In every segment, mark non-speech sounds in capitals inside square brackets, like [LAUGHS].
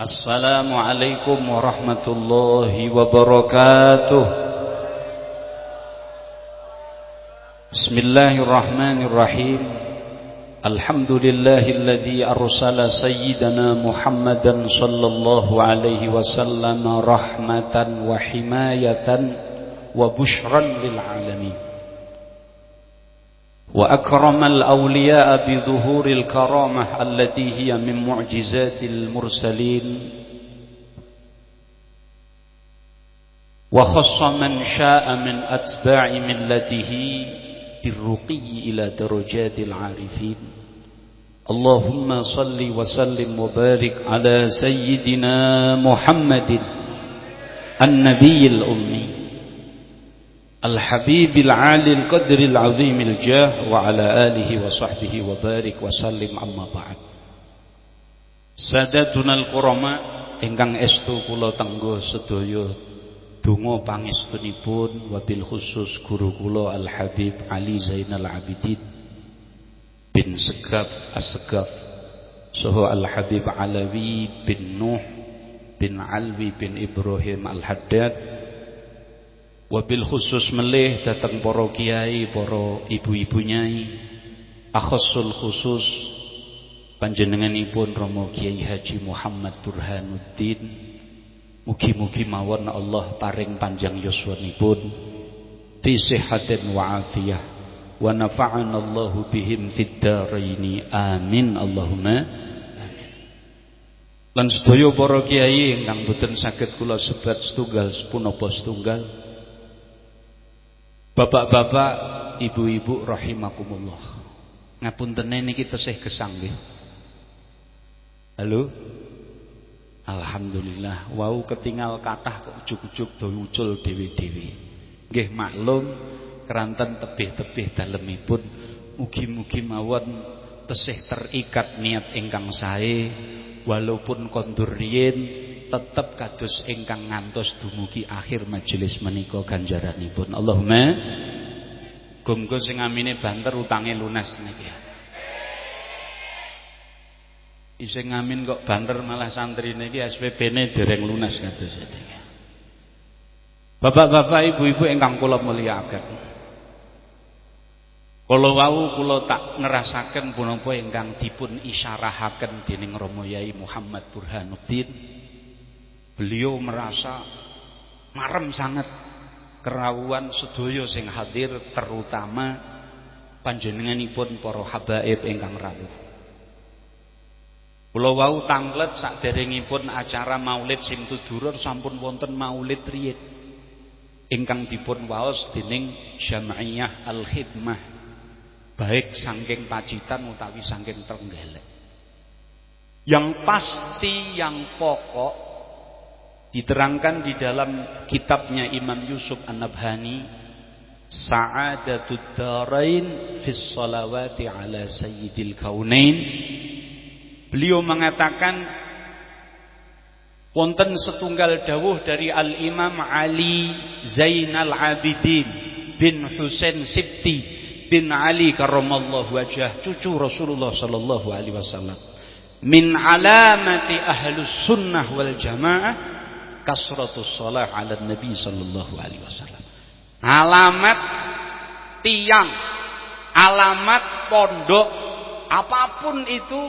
السلام عليكم ورحمة الله وبركاته بسم الله الرحمن الرحيم الحمد لله الذي أرسل سيدنا محمدا صلى الله عليه وأكرم الأولياء بظهور الكرامة التي هي من معجزات المرسلين. وخص من شاء من أتباع ملته بالرقي إلى درجات العارفين. اللهم صل وسلم وبارك على سيدنا محمد النبي الأمي. الحبيب العالي القدر العظيم الجاه وعلى آله وصحبه وبارك وسلم أما بعد Sadatuna al-kurama ingkang estu kula tenggo sedaya donga pangestunipun wabil khusus guru kula Al Habib Ali Zainal Abidin bin Segaf As-Segaf saha Al Habib Alawi bin Nuh bin Alwi bin Ibrahim Al Haddad Wabil khusus melih datang para kiai, para ibu-ibu nyai, akhasul khusus panjenenganipun Romo Kiai Haji Muhammad Burhanuddin. Mugi-mugi mawon Allah paring panjang yuswanipun. Fi sihatin wa afiyah. Wa nafa'ana Allahu bihim fid amin. Allahumma. Lan sedaya para kiai ingkang boten saged kula sebat setunggal sepunapa setunggal Bapak-bapak, ibu-ibu rahimakumullah. Ngapunten niki tesih gesang nggih. Halo? Alhamdulillah, wau ketinggal kathah kok ujug-ujug do ucul dewi-dewi. Nggih maklum keranten tebih-tebih dalemipun mugi-mugi mawon tesih terikat niat ingkang sae walaupun kondur riyin tetap kados ingkang ngantos dumugi akhir majelis menika ganjaranipun. Allahumma Gumgo sing amine banter utange lunas niki. Ising ngamin kok banter malah santri niki SPP-ne dereng lunas kados niki. Bapak-bapak, ibu-ibu ingkang kula mulyakaken. Kala wau kula tak ngerasaken punapa ingkang dipun isyarahaken dening Rama Yai Muhammad Burhanuddin Beliau merasa marem sangat kerawuan sedaya sing hadir terutama panjenenganipun para habaib ingkang rawuh. Kula wau tanglet saderengipun acara Maulid sing tudurur sampun wonten Maulid riyin ingkang dipun waos dening Jamaiyah Al-Khidmah baik saking Pacitan utawi saking Trenggalek. Yang pasti yang pokok Diterangkan di dalam kitabnya Imam Yusuf An-Nabhani Sa'adatud darain fis salawati ala sayyidil kaunain. Beliau mengatakan wonten setunggal dawuh dari Al-Imam Ali Zainal Abidin bin Husain Sibti bin Ali karramallahu wajah cucu Rasulullah sallallahu alaihi wasallam. Min alamati ahlus sunnah wal jamaah kasratus shalah ala nabi sallallahu alaihi wasallam. Alamat tiang alamat pondok apa pun itu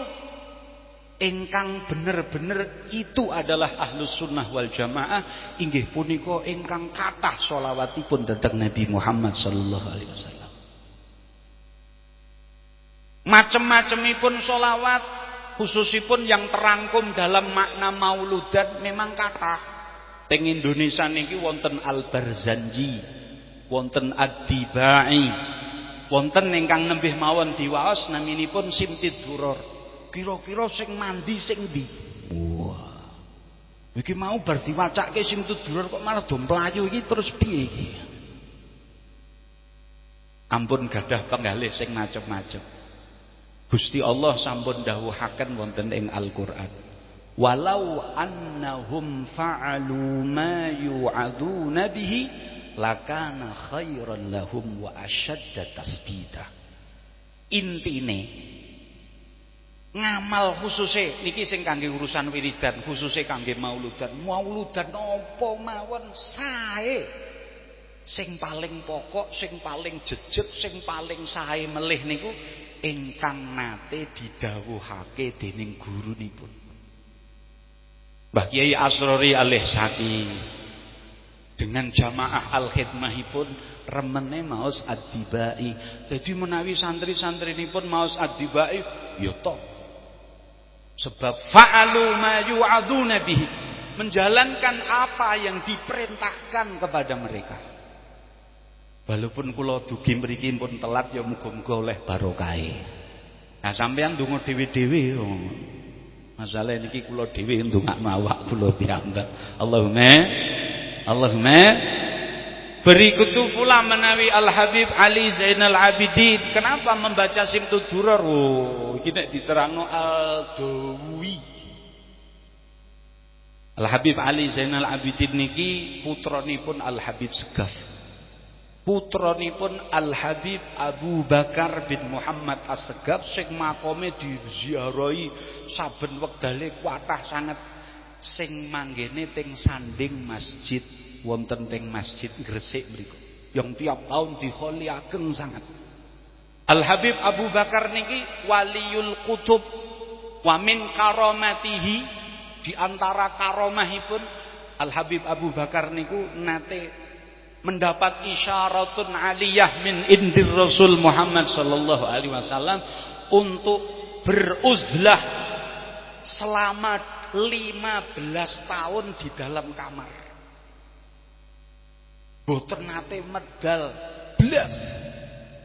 ingkang bener-bener itu adalah ahlus sunnah wal jamaah inggih punika ingkang kathah sholawatipun dhateng Nabi Muhammad sallallahu alaihi wasallam. Macem-macemipun sholawat khususipun yang terangkum dalam makna mauludan memang kathah Teng Indonesia niki wonten Al-Barzanji, wonten Ad-Dibai, wonten ingkang nembih mawon diwaos naminipun Simtid Duror. Kira-kira sing mandi sing ndi? Wah. Iki mau bar diwacake Simtid Duror kok malah do mlayu iki terus piye iki? Ampun gadah penggalih sing macem-macem. Gusti Allah sampun dawuhaken wonten ing Al-Qur'an walau annahum fa'alu ma yu'aduna bihi lakana khairan lahum wa ashadda tasbita intine ngamal khususe niki sing kangge urusan wiridan khususe kangge mauludan. Mauludan napa mawon? Sae. Sing paling pokok sing paling jejet sing paling sae melih niku ingkang nate didhawuhake dening gurunipun Mbah Kiai Asrori Alih Sati dengan jamaah al-khidmahipun remene maos ad-dibai. Dadi menawi santri-santri pun maos ad-dibai ya tok Sebab fa'alu ma yu'adzuna bihi. Menjalankan apa yang diperintahkan kepada mereka. Walaupun kula dugi mriki pun telat ya muga-muga oleh barokah. Nah sampean ndonga dhewe-dhewe Masalah niki kula dhewe ndongakno awak kula piyambak. Allahumma Allahumma Berikutu pula menawi Al Habib Ali Zainal Abidin. Kenapa membaca Simtud Durar? Oh, kita diterangno Al Dawi. Al Habib Ali Zainal Abidin niki putranipun Al Habib Segaf. Putranipun Al Habib Abu Bakar bin Muhammad As-Segaf sing makome diziarahi saben wektale kuatah sangat sing manggene teng sanding masjid wonten teng masjid Gresik mriku yang tiap tahun dikholiaken sangat Al Habib Abu Bakar niki waliul kutub wa min karomatihi di antara karomahipun Al Habib Abu Bakar niku nate mendapat isyaratun aliyah min indir Rasul Muhammad sallallahu alaihi wasallam untuk beruzlah selama 15 tahun di dalam kamar boten nate medal blas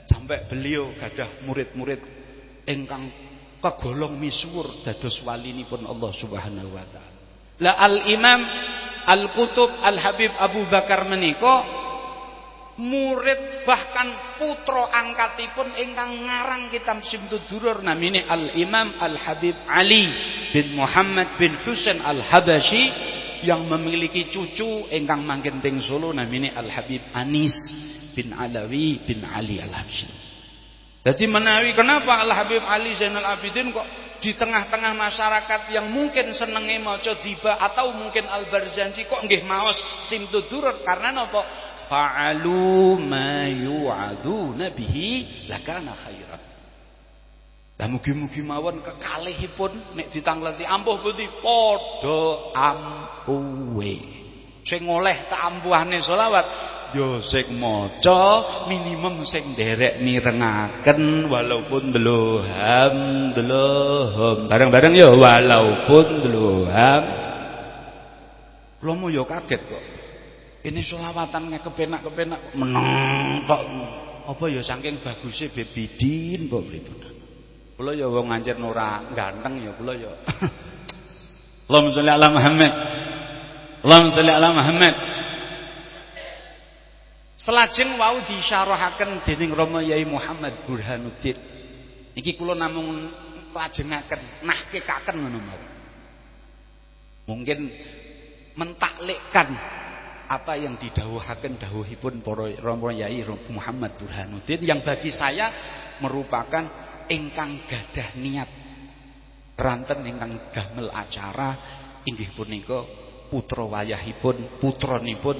sampai beliau gadah murid-murid ingkang kegolong misuwur dados walinipun Allah Subhanahu wa taala. La Al-Imam Al-Kutub Al-Habib Abu Bakar menika murid bahkan putra angkatipun ingkang ngarang kitab Simtud Durur namine Al-Imam Al-Habib Ali bin Muhammad bin Husain Al-Habashi yang memiliki cucu ingkang mangken teng Solo namine Al Habib Anis bin Alawi bin Ali Al Habsyi. Jadi menawi kenapa Al Habib Ali Zainal Abidin kok di tengah-tengah masyarakat yang mungkin senenge maca diba atau mungkin Al Barzanji kok nggih maos simtudur karena napa fa'alu ma yu'aduna bihi lakana khairan. Lah mugi-mugi mawon kekalihipun nek ditangleti ampuh pundi padha ampuhe. Sing oleh keampuhane selawat yo sing maca minimum sing nderek mirengaken walaupun deloham deloham bareng-bareng yo walaupun deloham Lomo yo kaget kok. Ini selawatannya kepenak-kepenak meneng kok apa ya saking bagusnya bebidin kok pripun. Kula ya wong ngancen ora ganteng ya kula ya. [LAUGHS] Allahumma sholli ala Muhammad. Allahumma sholli ala Muhammad. Selajeng wau disyarahaken dening Rama Yai Muhammad Burhanuddin. Niki kula namung lajengaken nahkekaken ngono mawon. Mungkin mentaklikkan apa yang didawuhaken dawuhipun para Rama Yai Muhammad Burhanuddin? Yang bagi saya merupakan ingkang gadah niat. Ranten ingkang damel acara inggih punika putra wayahipun putranipun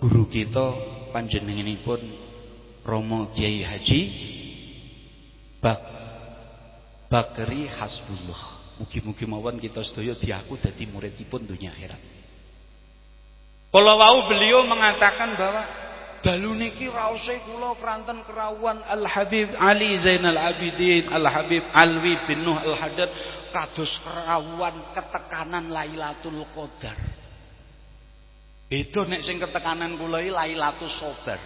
guru kita panjenenganipun Romo Kiai Haji Bak Bakri Hasbullah. Mugi-mugi mawon kita sedaya diaku dadi muridipun dunia akhirat. Kalau wau beliau mengatakan bahwa Dalu niki raose keranten kerawuan Al Habib Ali Zainal Abidin, Al Habib Alwi bin Nuh Al Haddad kados kerawuan ketekanan Lailatul Qadar. Beda nek sing ketekanan kula iki Lailatul Sabar.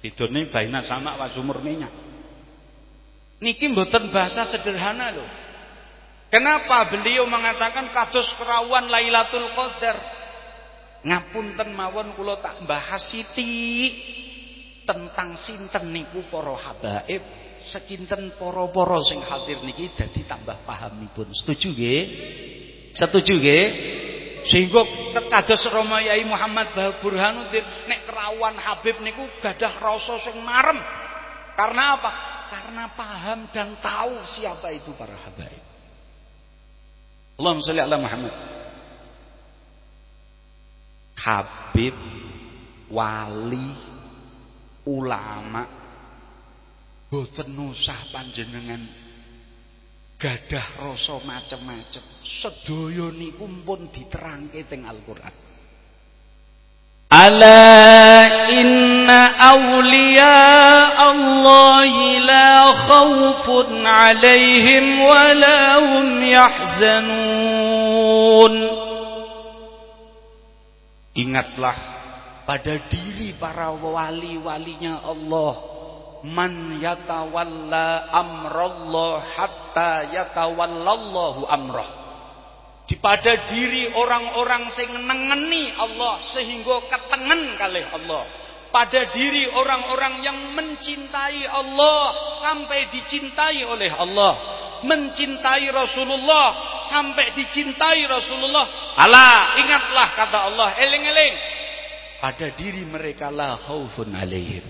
Bedane baina sama wa sumur minyak. Niki mboten bahasa sederhana loh. Kenapa beliau mengatakan kados kerawuan Lailatul Qadar? Ngapunten mawon kula tak bahas siti tentang sinten niku para habaib sekinten para-para sing hadir niki dadi tambah pahamipun. Setuju nggih? Setuju nggih? Sehingga kados Rama Yai Muhammad Burhanuddin nek kerawan Habib niku gadah rasa sing marem. Karena apa? Karena paham dan tahu siapa itu para habaib. Allahumma sholli ala Muhammad habib, wali, ulama boten usah panjenengan gadah rasa macem-macem. Sedoyo ni kumpun diterangke teng Al-Qur'an. Ala inna awliya Allah la khawfun alaihim walahum yahzanun. Ingatlah. Pada diri para wali-walinya Allah Man yatawalla amrallah hatta yatawallallahu amrah. Di pada diri orang-orang sing nengeni Allah sehingga ketengen kali Allah. Pada diri orang-orang yang mencintai Allah sampai dicintai oleh Allah mencintai Rasulullah sampai dicintai Rasulullah Allah ingatlah kata Allah eling-eling pada diri mereka la khaufun alaihim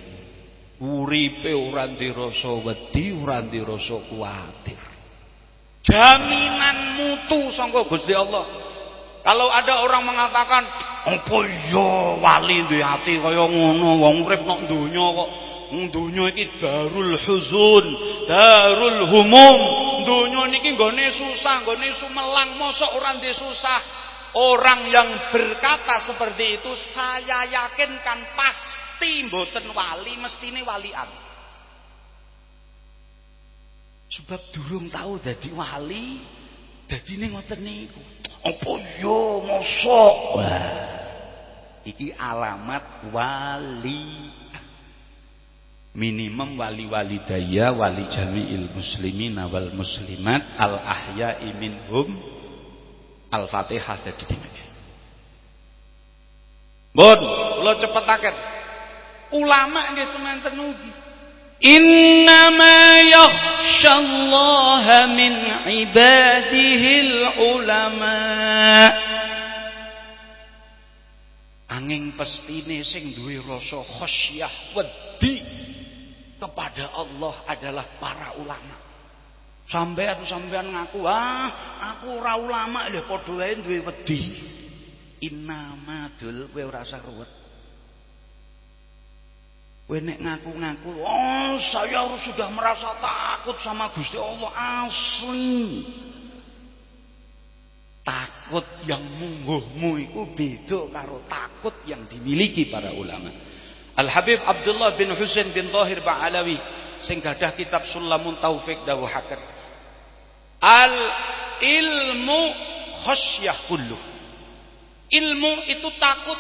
uripe ora rasa wedi ora rasa kuatir jaminan mutu sangka Gusti Allah. Kalau ada orang mengatakan, "Apa ya wali duwe ati kaya ngono, wong urip nang donya kok." Donya iki darul huzun, darul humum. Donya niki nggone susah, nggone sumelang, mosok ora ndek susah. Orang yang berkata seperti itu saya yakinkan pasti mboten wali, mestine walian. Sebab durung tahu dadi wali, dadine ngoten niku. Apa yo mosok? Wah. Iki alamat wali minimum wali walidaya wali jami'il muslimin, wal muslimat al-ahya minhum al fatihah jadi di mana bon lo cepet akan ulama nggih semanten ugi innama yakhshallaha min ibadihil ulama. Angin pestine sing duwe rasa khosyah wedi kepada Allah adalah para ulama. Sampean-sampean ngaku, "Ah, aku ora ulama." Lha padha wae duwe wedi. Innama dul kowe ora usah ruwet. Kowe nek ngaku-ngaku, "Oh, saya sudah merasa takut sama Gusti Allah." Asli. Takut yang mungguhmu itu beda karo takut yang dimiliki para ulama. Al Habib Abdullah bin Husain bin Tahir Ba'alawi sing gadah kitab Sulamun Taufik dawuhaken. Al ilmu khasyah kullu. Ilmu itu takut.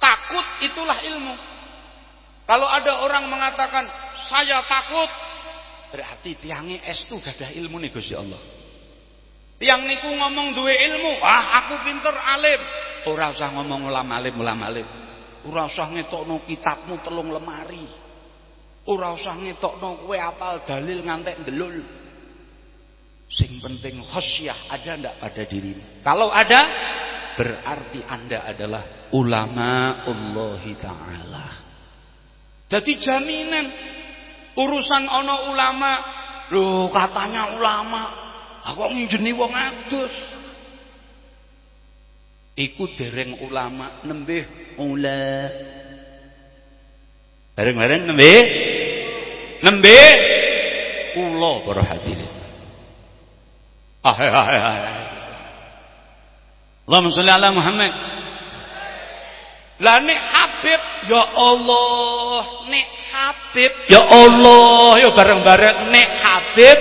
Takut itulah ilmu. Kalau ada orang mengatakan saya takut, berarti tiangnya es tu gadah ilmu nih Gusti Allah. Tiang niku ngomong duwe ilmu, ah aku pinter alim. Ora usah ngomong ulama alim ulama alim. Ora usah ngetokno kitabmu telung lemari. Ora usah ngetokno kowe apal dalil ngantek ndelul. Sing penting khasyah ada ndak pada dirimu? Kalau ada, berarti Anda adalah ulama Allah taala. Jadi jaminan urusan ono ulama, loh katanya ulama, aku nginjeni wong adus. Iku dereng ulama nembe ula. Bareng-bareng nembe nembe kula para hadirin. Ah, ah, ah, ah. Allahumma sholli ala Muhammad. Lah nek Habib ya Allah, nek Habib ya Allah, ya bareng-bareng nek Habib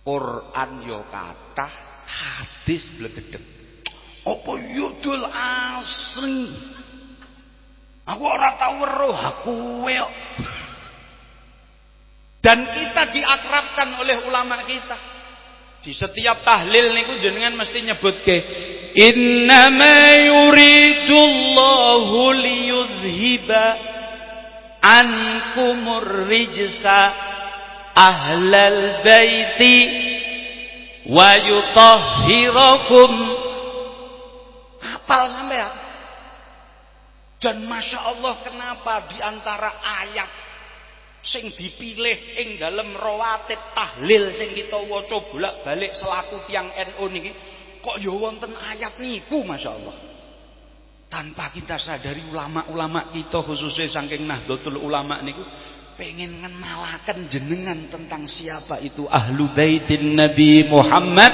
Quran yo kata, hadis blegedeg. Apa yudul asli? Aku ora tau weruh aku kok. Dan kita diakrabkan oleh ulama kita. Di setiap tahlil niku jenengan mesti nyebut ke Innama yuridullahu liyudhiba ankumur rijsa ahlal baiti wa yutahhirakum hafal sampean Dan Masya Allah kenapa di antara ayat sing dipilih ing dalam rawatib tahlil sing kita waca bolak-balik selaku tiang NU niki kok ya wonten ayat niku Masya Allah. Tanpa kita sadari ulama-ulama kita khususnya saking Nahdlatul Ulama niku pengen ngenalaken jenengan tentang siapa itu ahlu baitin Nabi Muhammad.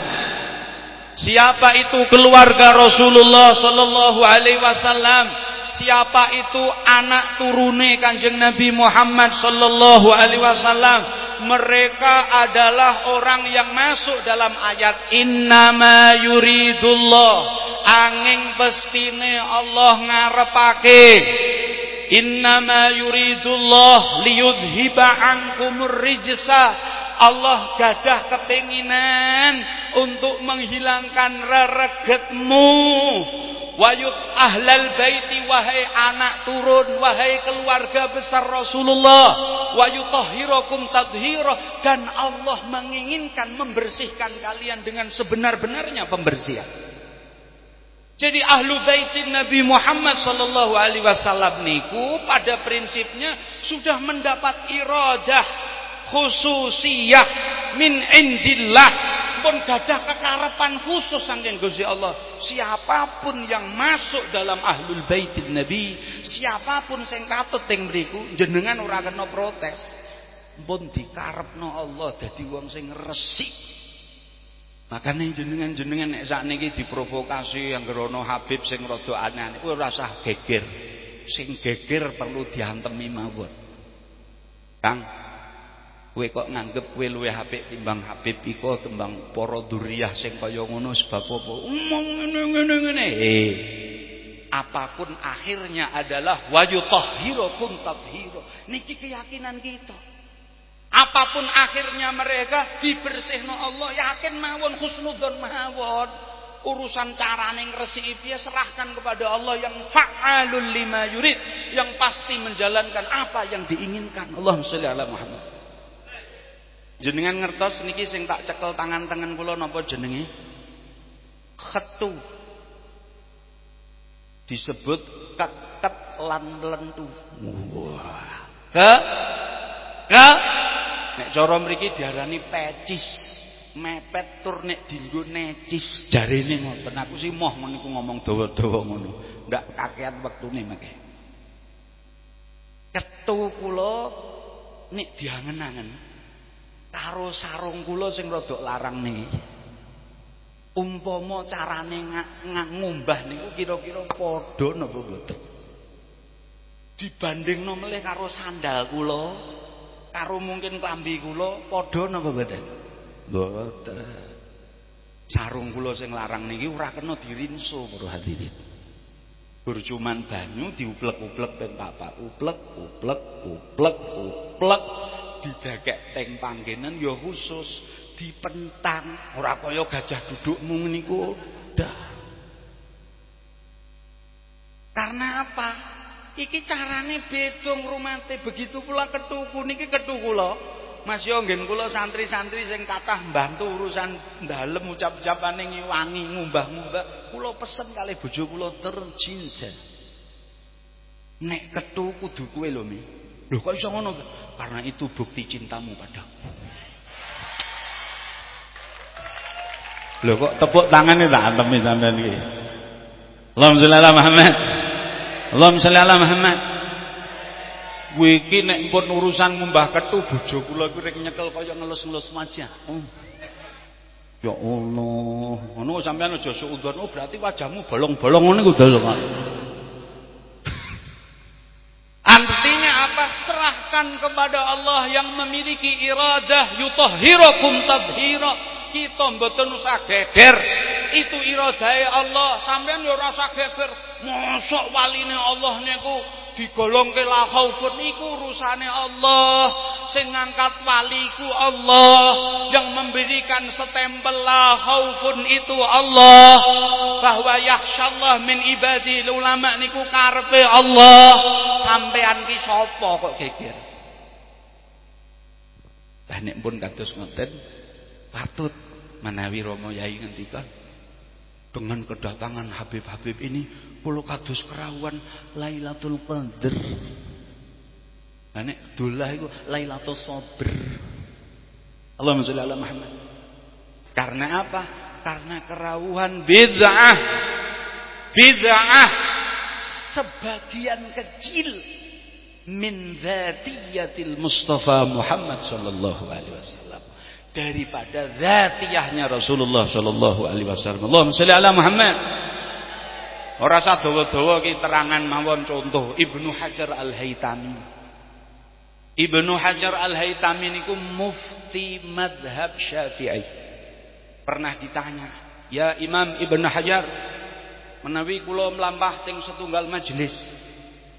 Siapa itu keluarga Rasulullah sallallahu alaihi wasallam? Siapa itu anak turune Kanjeng Nabi Muhammad sallallahu alaihi wasallam? Mereka adalah orang yang masuk dalam ayat innama yuridullah. Angin bestine Allah ngarepake innama yuridullah liyudhiba ankumur rijsa. Allah gadah kepinginan untuk menghilangkan reregetmu. Wayut ahlal baiti wahai anak turun wahai keluarga besar Rasulullah. Wayutahhirakum tadhira dan Allah menginginkan membersihkan kalian dengan sebenar-benarnya pembersihan. Jadi ahlu baitin Nabi Muhammad sallallahu alaihi wasallam niku pada prinsipnya sudah mendapat iradah khususiyah min indillah pun gadah kekarepan khusus saking Gusti Allah. Siapa pun yang masuk dalam ahlul baitin Nabi, siapa pun sing katut teng mriku jenengan ora kena protes. Pun dikarepno Allah dadi wong sing resik. Makanya jenengan-jenengan nek sakniki diprovokasi yang gerono Habib sing rada aneh kuwi ora usah geger. Sing geger perlu diantemi mawon. Kang, Kowe kok nganggep kowe luwih apik timbang Habib iko timbang para duriyah sing kaya ngono sebab apa? Ngene ngene Eh, apa pun akhirnya adalah wayutahhirukum tathhira. Niki keyakinan kita. Apa pun akhirnya mereka dibersihno Allah, yakin mawon husnudzon mawon. Urusan carane ngresiki piye serahkan kepada Allah yang fa'alul lima yurid, yang pasti menjalankan apa yang diinginkan. Allahumma sholli ala Muhammad. Jenengan ngertos niki sing tak cekel tangan-tangan kula napa jenenge? Khetu. Disebut keket lan lentu. Ke ke nek cara mriki diarani pecis. Mepet tur nek dienggo necis. Jarene ngoten. Aku sih moh meniku ngomong dawa-dawa ngono. Ndak kakean wektune mangke. Ketu kula nek diangen-angen karo sarung kula sing rada larang niki. Umpama carane ngumbah niku kira-kira padha napa mboten? Dibandingno melih karo sandal kula, karo mungkin klambi kula padha napa mboten? Mboten. Sarung kula sing larang niki ora kena dirinso para hadirin. Bercuman banyu diuplek-uplek ping papat, uplek, uplek, uplek, uplek. didagek teng panggenan ya khusus dipentang ora kaya gajah duduk mung niku dah karena apa iki carane beda ngrumate begitu pula ketuku niki ketu kula Mas yo ngen kula santri-santri sing kathah mbantu urusan dalem ucap-ucapane wangi ngumbah-ngumbah kula pesen kali bojo kula tercinta nek ketu kudu kowe lho Mi Loh kok iso ngono? Karena itu bukti cintamu padaku. Loh kok tepuk tangan tak antemi sampean iki. Ala Muhammad. Allahumma sholli ala Muhammad. Kuwi iki nek pun urusan ngumbah ketu bojo kula iku rek nyekel kaya ngelus-ngelus wajah. Oh. Ya Allah, ngono sampean aja suudzon, oh berarti wajahmu bolong-bolong ngono iku dalan. [LAUGHS] Artinya apa? Serahkan kepada Allah yang memiliki iradah yutahhirakum tadhira. Kita mboten usah geger. Itu iradahe Allah. Sampeyan yo ora usah geger. Mosok waline Allah niku digolongke la khaufun. Iku urusane Allah. Sing ngangkat waliku Allah. Yang memberikan stempel la khaufun itu Allah. Bahwa yakhsyallah min ibadi ulama niku karepe Allah. Sampean ki sapa kok geger? Lah nek pun kados ngoten patut menawi Rama Yai ngendikan dengan kedatangan Habib-habib ini kula kados kerawuan Lailatul Qadar. Lah nek dolah iku Lailatul Sabr. Allahumma sholli ala Muhammad. Karena apa? Karena kerawuhan bid'ah. Bid'ah sebagian kecil min dzatiyatil Mustafa Muhammad sallallahu alaihi wasallam daripada zatiyahnya Rasulullah sallallahu alaihi wasallam. Allahumma sholli ala Muhammad. Ora usah dawa-dawa ki terangan mawon contoh Ibnu Hajar Al-Haitami. Ibnu Hajar Al-Haitami niku mufti madhab Syafi'i. Pernah ditanya, "Ya Imam Ibnu Hajar, menawi kula mlampah teng setunggal majelis,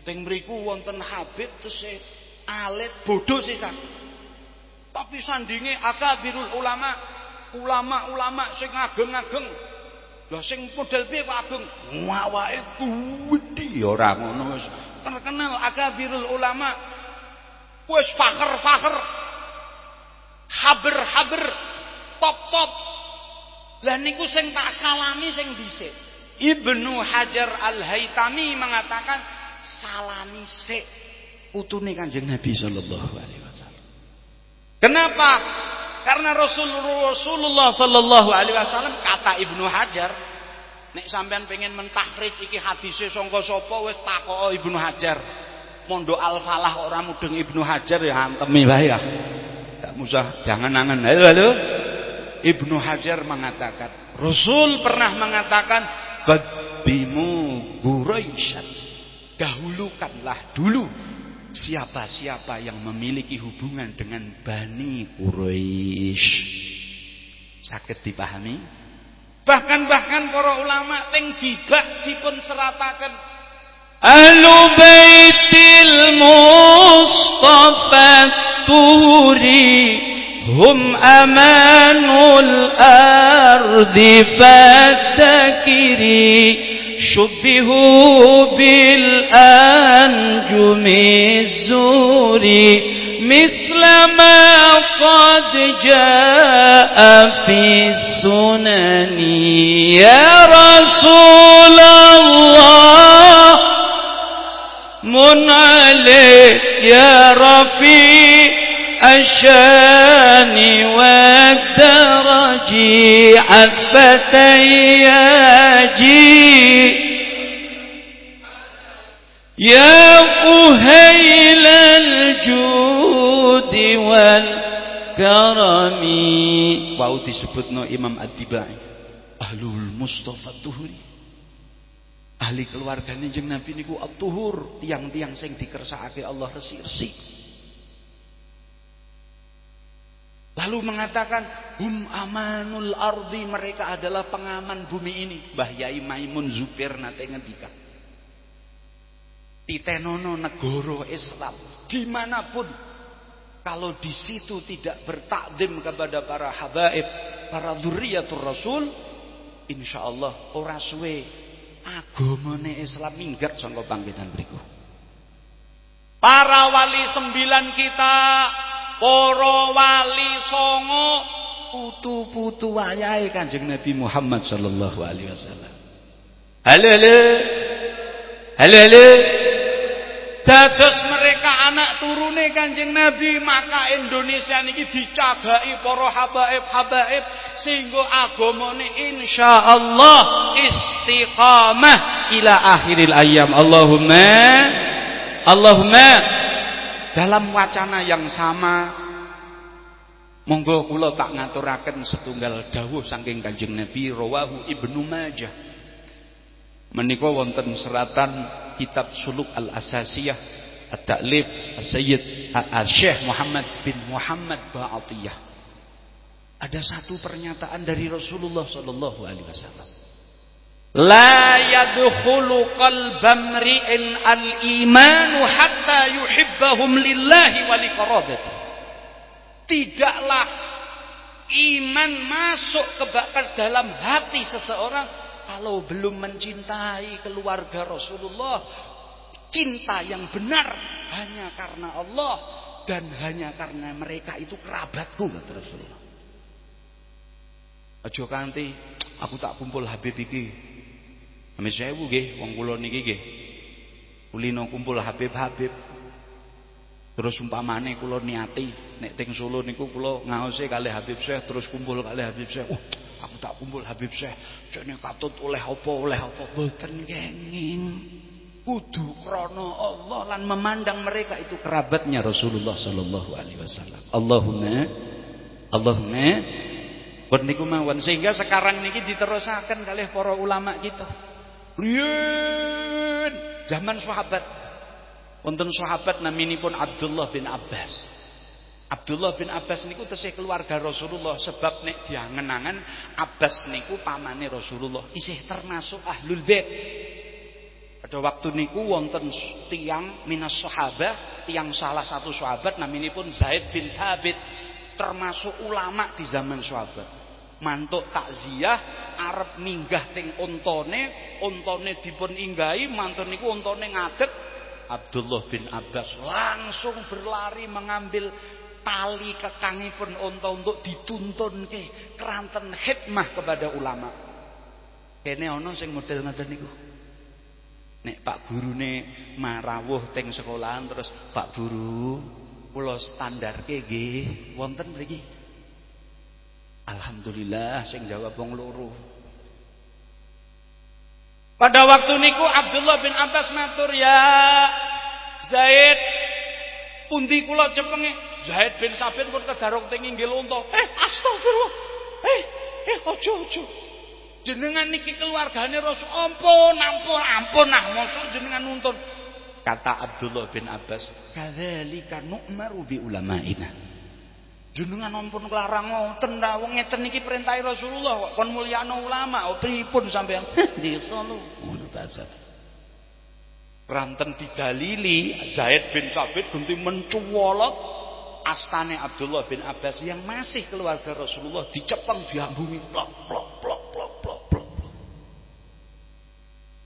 teng mriku wonten Habib tesih alit bodho sisan. Tapi sandinge akabirul ulama, ulama-ulama sing ageng-ageng lah sing model piye kok agung? Awake gedhi ora ngono wis. Terkenal akabirul ulama. Wis fakir-fakir. Haber-haber. Top-top. Lah niku sing tak salami sing dhisik. Ibnu Hajar Al-Haitami mengatakan salami sik putune Kanjeng Nabi sallallahu alaihi. Kenapa? Karena Rasulullah, Rasulullah sallallahu alaihi wasallam kata Ibnu Hajar, nek sampean pengen mentahrij iki hadise sangka sapa wis takok Ibnu Hajar. Mondo Al-Falah ora mudeng Ibnu Hajar ya antemi wae ya. Enggak usah jangan angan. Halo halo. Ibnu Hajar mengatakan, Rasul pernah mengatakan, "Qaddimu Quraisyan." Dahulukanlah dulu siapa-siapa yang memiliki hubungan dengan Bani Quraisy. Sakit dipahami? Bahkan-bahkan para ulama teng jibak dipun serataken Ahlu Baitil Mustafa Turi hum amanul ardi fatakiri شبهوا بالأنجم الزور مثل ما قد جاء في السنن. يا رسول الله من عليك يا رفيق. الشان والدرج عفتياجي يا أهيل الجود والكرم Wau disebutno Imam Ad-Dibai Ahlul Mustafa Tuhuri Ahli keluargane jeng Nabi niku at-tuhur, tiang-tiang sing dikersakake Allah resi-resi. Lalu mengatakan hum amanul ardi mereka adalah pengaman bumi ini. Mbah Yai Maimun Zubir nate ngendika. Titenono negoro Islam di mana pun kalau di situ tidak bertakdim kepada para habaib, para dzurriyyatur rasul, insyaallah ora suwe agamane Islam minggat saka panggenan mriku. Para wali sembilan kita para wali songo putu-putu wayahe Kanjeng Nabi Muhammad sallallahu alaihi wasallam. Halo halo. Halo halo. Dados mereka anak turune Kanjeng Nabi, maka Indonesia niki dicagaki para habaib-habaib sehingga agamane insyaallah istiqamah ila akhiril ayam. Allahumma Allahumma dalam wacana yang sama monggo kula tak ngaturaken setunggal dawuh saking Kanjeng Nabi rawahu Ibnu Majah. Menika wonten seratan kitab Suluk Al-Asasiyah At-Ta'lib Sayyid Al-Syekh Muhammad bin Muhammad Ba'atiyah. Ada satu pernyataan dari Rasulullah sallallahu alaihi wasallam. La yadkhulu qalbam ri'in al-imanu hatta yuhibbahum lillahi wa liqarabati. Tidaklah iman masuk ke dalam hati seseorang kalau belum mencintai keluarga Rasulullah. Cinta yang benar hanya karena Allah dan hanya karena mereka itu kerabatku kata Rasulullah. Aja kanthi aku tak kumpul Habib iki. Ame sewu nggih wong kula niki nggih. Kulino kumpul Habib-habib. Terus umpamane kula niati nek teng Solo niku kula ngaose kalih Habib Syekh terus kumpul kalih Habib Syekh. Uh, aku tak kumpul Habib Syekh. Jane katut oleh apa oleh apa boten kenging. Kudu krana Allah lan memandang mereka itu kerabatnya Rasulullah sallallahu alaihi wasallam. Allahumma Allahumma niku mawon sehingga sekarang niki diterusaken kalih para ulama kita. Riyen zaman sahabat Wonten sahabat naminipun Abdullah bin Abbas. Abdullah bin Abbas niku tesih keluarga Rasulullah sebab nek diangen-angen Abbas niku pamane Rasulullah isih termasuk ahlul bait. Pada waktu niku wonten tiang minas sahabah, tiang salah satu sahabat naminipun Zaid bin Thabit termasuk ulama di zaman sahabat. Mantuk takziah arep minggah teng ontone, ontone dipun inggahi, mantun niku ontone ngadeg Abdullah bin Abbas langsung berlari mengambil tali kekangipun unta untuk dituntun ke keranten hikmah kepada ulama. Kene ana sing model ngoten niku. Nek Pak gurune marawuh teng sekolahan terus Pak guru kula standarke nggih wonten mriki. Alhamdulillah sing jawab wong loro. Pada waktu niku Abdullah bin Abbas matur ya Zaid pundi kula cepenge Zaid bin Sabit pun kedarok teng inggil unta. Eh astagfirullah. Eh eh ojo ojo. Jenengan niki keluargane Rasul ampun ampun ampun nah mosok jenengan nuntun. Kata Abdullah bin Abbas, "Kadzalika nu'maru bi ulama'ina." Jenengan ampun klarang ngoten ta? Wong ngeten niki perintah Rasulullah kok kon mulyano ulama oh pripun sampean desa lu. Ngono bahasa Ranten didalili Zaid bin Sabit ganti mencuwolot astane Abdullah bin Abbas yang masih keluarga Rasulullah dicepeng diambungi plok plok plok plok plok plok.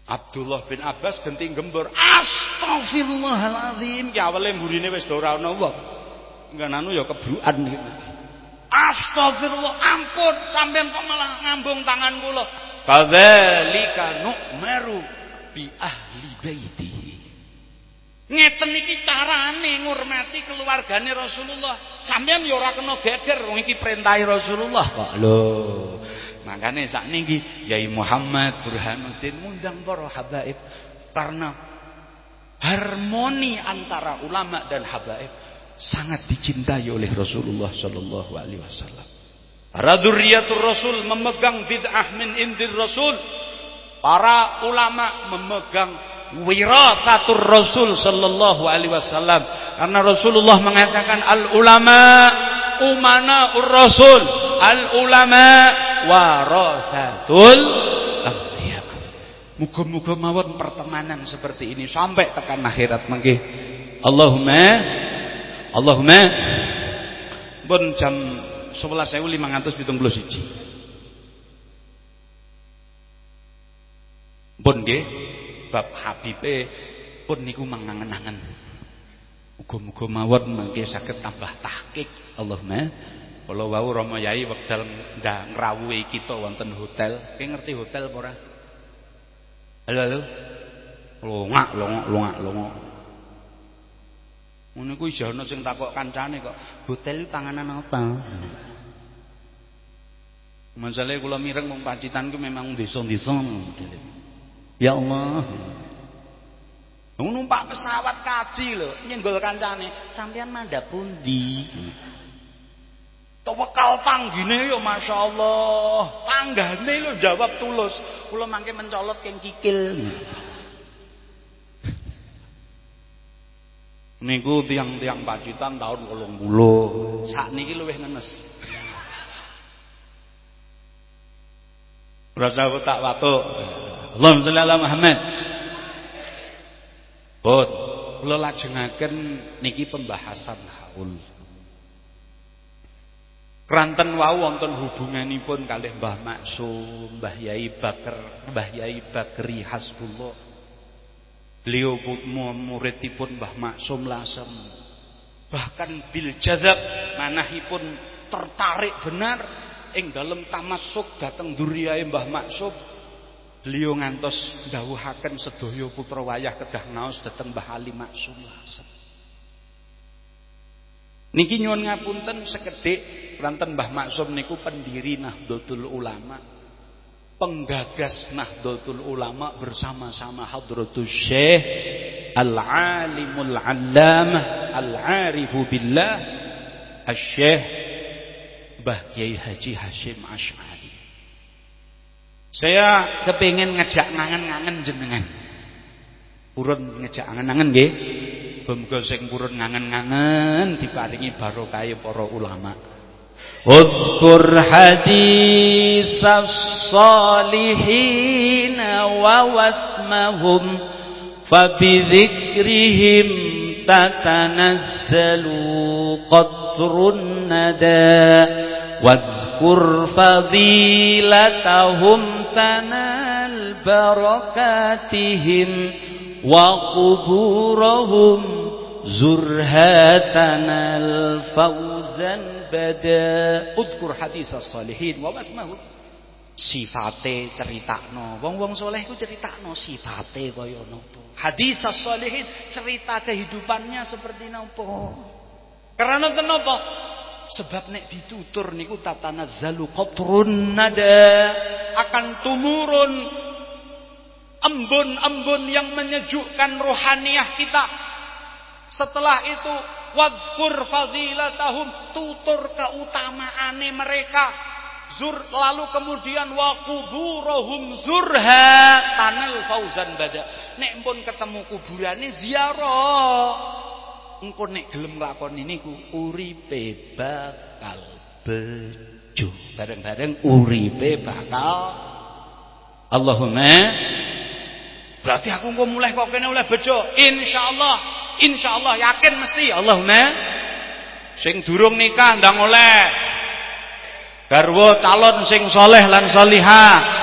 Abdullah bin Abbas ganti gembur. Astagfirullahalazim ya awale mburine wis ora ana wong anu ya kebruan gitu. Astagfirullah, ampun sampean kok malah ngambung tangan kula. Kadzalika nu'maru bi ahli baiti. Ngeten iki carane ngurmati keluargane Rasulullah. Sampeyan ya ora kena geger wong iki perintah Rasulullah kok. Lho. Makane sakniki Yai Muhammad Burhanuddin ngundang para habaib karena harmoni antara ulama dan habaib sangat dicintai oleh Rasulullah Shallallahu Alaihi Wasallam. Para duriatur Rasul memegang bid'ah min indir Rasul. Para ulama memegang wiratatur Rasul Shallallahu Alaihi Wasallam. Karena Rasulullah mengatakan al ulama umana ur Rasul, al ulama warasatul. Muga-muga mawon pertemanan seperti ini sampai tekan akhirat mangke. Allahumma Allahumma pun jam 11.571 pun nggih bab Habibe pun niku mangangen-angen. Muga-muga mawon mangke saged tambah tahqiq. Allahumma kala wau Rama Yai wekdal ngrawuhi kita wonten hotel. Ki ngerti hotel apa ora? Halo halo. Longak longok longak longok Ngono kuwi isih ana sing takok kancane kok, hotel panganan apa? Masalah kula mireng wong Pacitan ku memang desa-desa. Ya Allah. Wong numpak pesawat kaji lho, nyenggol kancane, sampean mandhap pundi? Tawakal tanggine ya masyaallah. Tanggane lho jawab tulus. Kula mangke mencolot keng kikil. Niku tiang-tiang Pacitan tahun 80 sakniki luwih ngenes. Rasa tak watuk. Allahumma sholli Muhammad. Bud kula lajengaken niki pembahasan haul. Kranten wau wonten hubunganipun kalih Mbah Maksum, Mbah Yai Bakar, Mbah Yai Bakri Hasbullah Beliau muridipun Mbah Maksum Lasem. Bahkan bil jazab manahipun tertarik benar ing dalem tamasuk dhateng duriyae Mbah Maksum. Beliau ngantos dawuhaken sedaya putra wayah kedah naos dhateng Mbah Ali Maksum lasem. Niki nyuwun ngapunten sekedhik ranten Mbah Maksum niku pendiri Nahdlatul Ulama penggagas Nahdlatul Ulama bersama-sama Hadratus Syekh Al-Alimul Allamah Al-Arifu Billah Al-Syekh Mbah Kiai Haji Hashim Ash'ari. Saya kepingin ngejak ngangen-ngangen jenengan. Purun ngejak ngangen-ngangen nggih. Muga sing purun ngangen-ngangen diparingi barokah para ulama اذكر حديث الصالحين واسمهم فبذكرهم تتنزل قطر الندى واذكر فضيلتهم تنال بركاتهم وقبورهم زرها تنال فوزا أبدا أذكر hadis الصالحين wa wasmahu sifate ceritakno, wong-wong soleh ku ceritakno sifate kaya napa hadis salihin cerita kehidupannya seperti napa karena kenapa sebab nek ditutur niku tatana zalu qatrun nada. Akan tumurun embun-embun yang menyejukkan rohaniah kita. Setelah itu wadhkur fadilatahum tutur keutamaane mereka. Zur lalu kemudian wa kuburohum zurha tanil fauzan bada. Nek pun ketemu kuburane ziarah engko nek gelem nglakoni niku uripe bakal bejo bareng-bareng uripe bakal Allahumma berarti aku engko mulai kok kene oleh bejo. Insyaallah. Insyaallah. Yakin mesti. Allahumma sing durung nikah ndang oleh. Garwa calon sing soleh lan salihah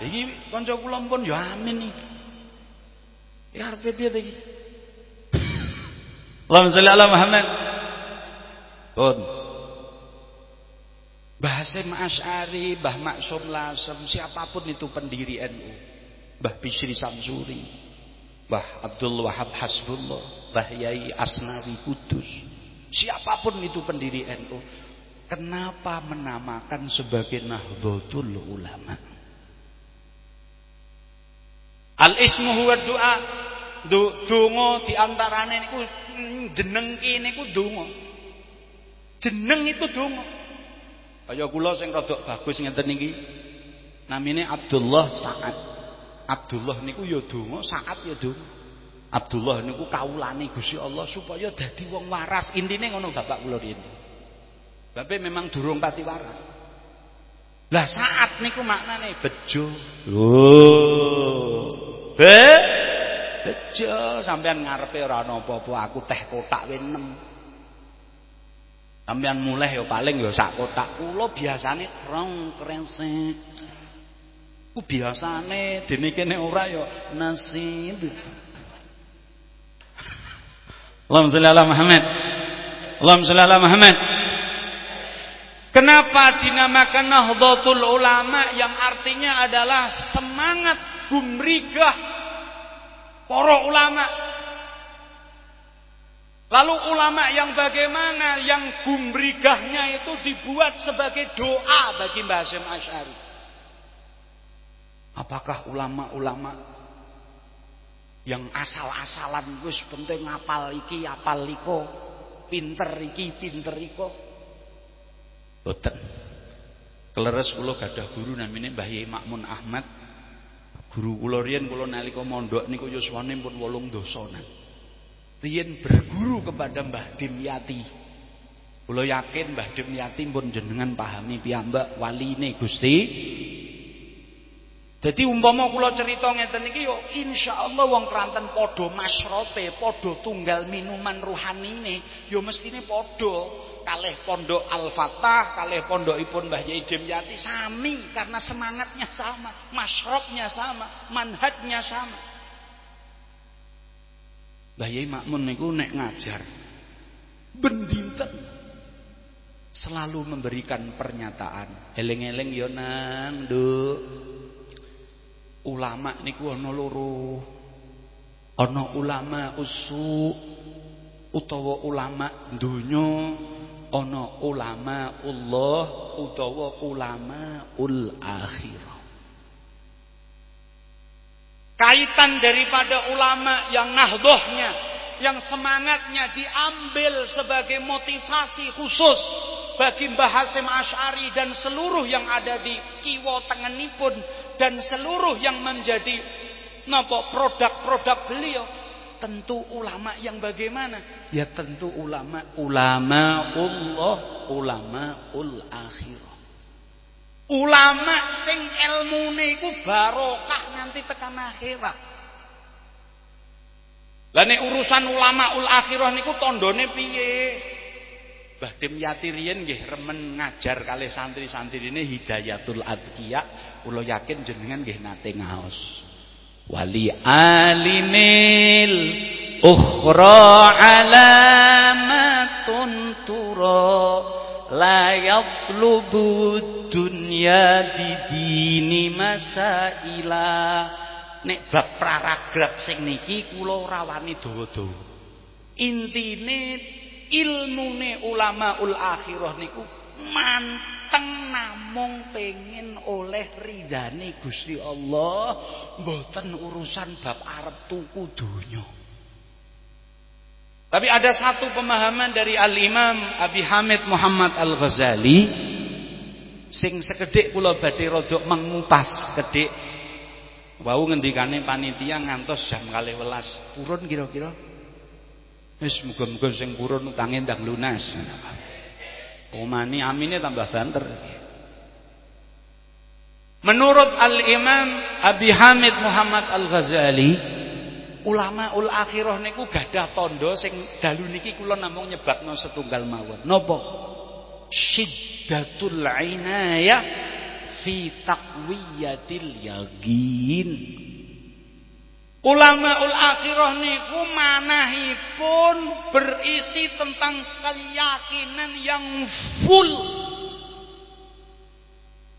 iki kanca kula pun ya amin iki. Ya arep piye iki? Allahumma sholli ala Muhammad. Pun. Mbah Hasim Asy'ari, Mbah Maksum Lasem, siapa pun itu pendiri NU. Mbah Bisri Samsuri, Mbah Abdul Wahab Hasbullah, Mbah Yai Asnawi Kudus. Siapa pun itu pendiri NU. Kenapa menamakan sebagai Nahdlatul Ulama? Al-ismu huwa doa. Donga diantarane niku jeneng kene ku donga. Jeneng itu donga. Kaya kula sing rada bagus ngenten niki. Namine Abdullah Saad. Abdullah niku ya donga, Saad ya donga. Abdullah niku kaulane Gusti Allah supaya dadi wong waras. Intine ngono bapak kula riyen. Bapak memang durung pati waras. Lah saat niku maknane bejo. Oh. Be Bejo sampean ngarepe ora ana apa-apa, aku teh kotak wae 6. Sampean mulai ya paling ya sak kotak. Kula biasane rong kresek. Ku biasane dene kene ora ya nasib. Allahumma sholli ala Muhammad. Allahumma sholli ala Muhammad. Kenapa dinamakan Nahdlatul Ulama yang artinya adalah semangat gumrigah para ulama. Lalu ulama yang bagaimana yang gumbrigahnya itu dibuat sebagai doa bagi Mbah Hasyim Asy'ari. Apakah ulama-ulama yang asal-asalan wis penting ngapal iki, apal liko, pinter iki, pinter iko? Boten. Kleres kula gadah guru namine Mbah Yai Makmun Ahmad Guru kula riyen kula nalika mondok niku yuswane pun 8 dosonan. Riyen berguru kepada Mbah Dimyati. Kula yakin Mbah Dimyati pun jenengan pahami piyambak waline Gusti. Jadi umpama kula cerita ngeten iki yo insyaallah wong keranten padha masrote, padha tunggal minuman ruhanine, yo mestine padha kalih pondok Al-Fatah, kalih pondokipun Mbah Yai Dimyati sami karena semangatnya sama, masyrabnya sama, manhajnya sama. Mbah Yai Makmun niku nek ngajar ben dinten selalu memberikan pernyataan. Eleng-eleng yo nang. Ulama niku ana loro. Ana ulama usu utawa ulama donya, ana ulama Allah utawa ulama ul akhirah. Kaitan daripada ulama yang nahdohnya, yang semangatnya diambil sebagai motivasi khusus bagi Mbah Hasim Ash'ari dan seluruh yang ada di kiwo tengenipun dan seluruh yang menjadi napa produk-produk beliau. Tentu ulama yang bagaimana? Ya tentu ulama ulama Allah ulama ul akhirah. Ulama sing ilmune iku barokah nganti tekan akhirat. Lah urusan ulama ul akhirah niku tandane piye Mbah Dimyati riyen nggih remen ngajar kalih santri-santri ini hidayatul adqiya kula yakin jenengan nggih nate ngaos. Wali alimil ukhra alamatun tura la yatlubu dunya bidini masaila. Nek bab paragraf sing niki kula ora wani dawa-dawa. Intine ilmune ulama ul akhirah niku manteng namung pengen oleh ridane Gusti Allah mboten urusan bab arep tuku donya. Tapi ada satu pemahaman dari Al-Imam Abi Hamid Muhammad Al-Ghazali sing sekedhik kula badhe rada mengupas kedhik wau ngendikane panitia ngantos jam 12 purun kira-kira Wis muga-muga sing purun utange ndang lunas. Omani amine tambah banter. Menurut Al-Imam Abi Hamid Muhammad Al-Ghazali, ulama ul akhirah niku gadah tondo sing dalu niki kula namung nyebabno setunggal mawon. Napa? Syiddatul inayah fi taqwiyatil yaqin. Ulamaul akhirah niku manahipun berisi tentang keyakinan yang full.